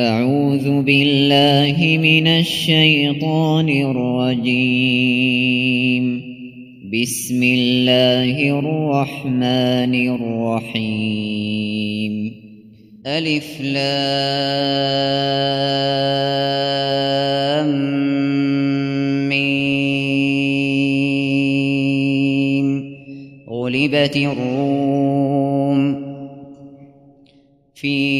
أعوذ بالله من الشيطان الرجيم. بسم الله الرحمن الرحيم. ألف لام ميم. غلبت الروم في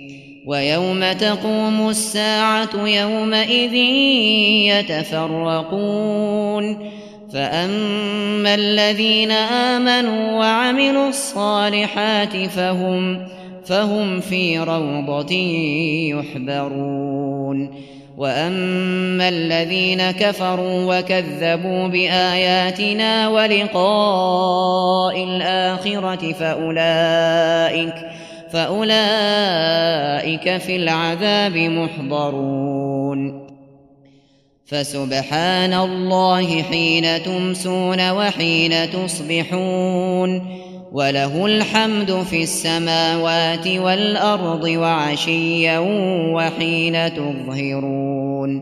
ويوم تقوم الساعة يومئذ يتفرقون. فأما الذين آمنوا وعملوا الصالحات فهم فهم في روضة يحبرون. وأما الذين كفروا وكذبوا بآياتنا ولقاء الآخرة فأولئك فأولئك في العذاب محضرون. فسبحان الله حين تمسون وحين تصبحون. وله الحمد في السماوات والأرض وعشيا وحين تظهرون.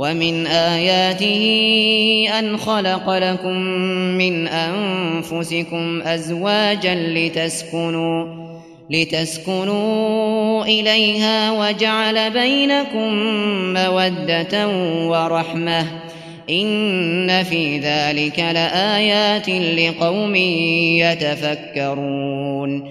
ومن آياته أن خلق لكم من أنفسكم أزواجا لتسكنوا لتسكنوا إليها وجعل بينكم مودة ورحمة إن في ذلك لآيات لقوم يتفكرون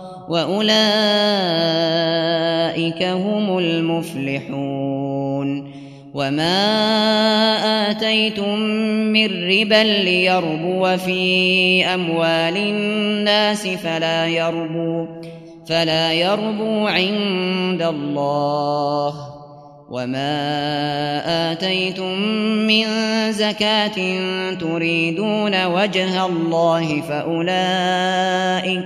وأولئك هم المفلحون وما آتيتم من ربا ليربو في أموال الناس فلا يربو فلا يربو عند الله. وما آتيتم من زكاة تريدون وجه الله فأولئك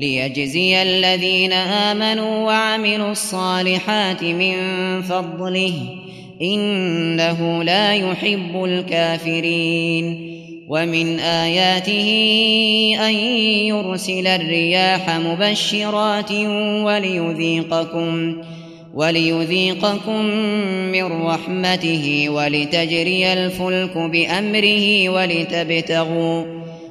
ليجزي الذين آمنوا وعملوا الصالحات من فضله إنه لا يحب الكافرين. ومن آياته أن يرسل الرياح مبشرات وليذيقكم وليذيقكم من رحمته ولتجري الفلك بأمره ولتبتغوا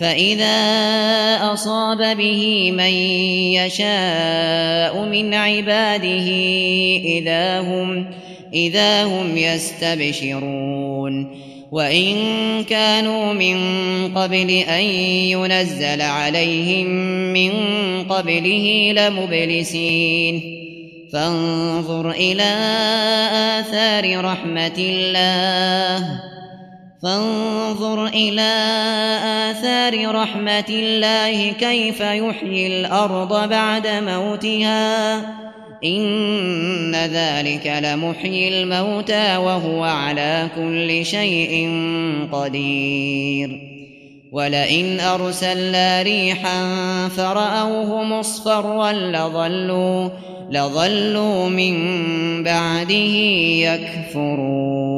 فإذا أصاب به من يشاء من عباده إذا هم إذا هم يستبشرون وإن كانوا من قبل أن ينزل عليهم من قبله لمبلسين فانظر إلى آثار رحمة الله فانظر إلى آثار رحمة الله كيف يحيي الأرض بعد موتها. إن ذلك لمحيي الموتى وهو على كل شيء قدير. ولئن أرسلنا ريحا فرأوه مصفرا لظلوا, لظلوا من بعده يكفرون.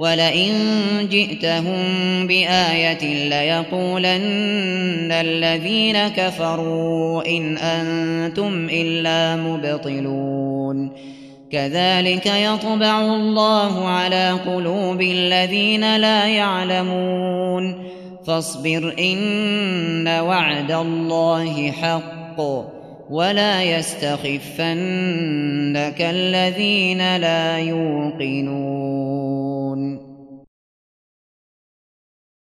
ولئن جئتهم بآية ليقولن الذين كفروا إن أنتم إلا مبطلون. كذلك يطبع الله على قلوب الذين لا يعلمون. فاصبر إن وعد الله حق ولا يستخفنك الذين لا يوقنون. يعلمون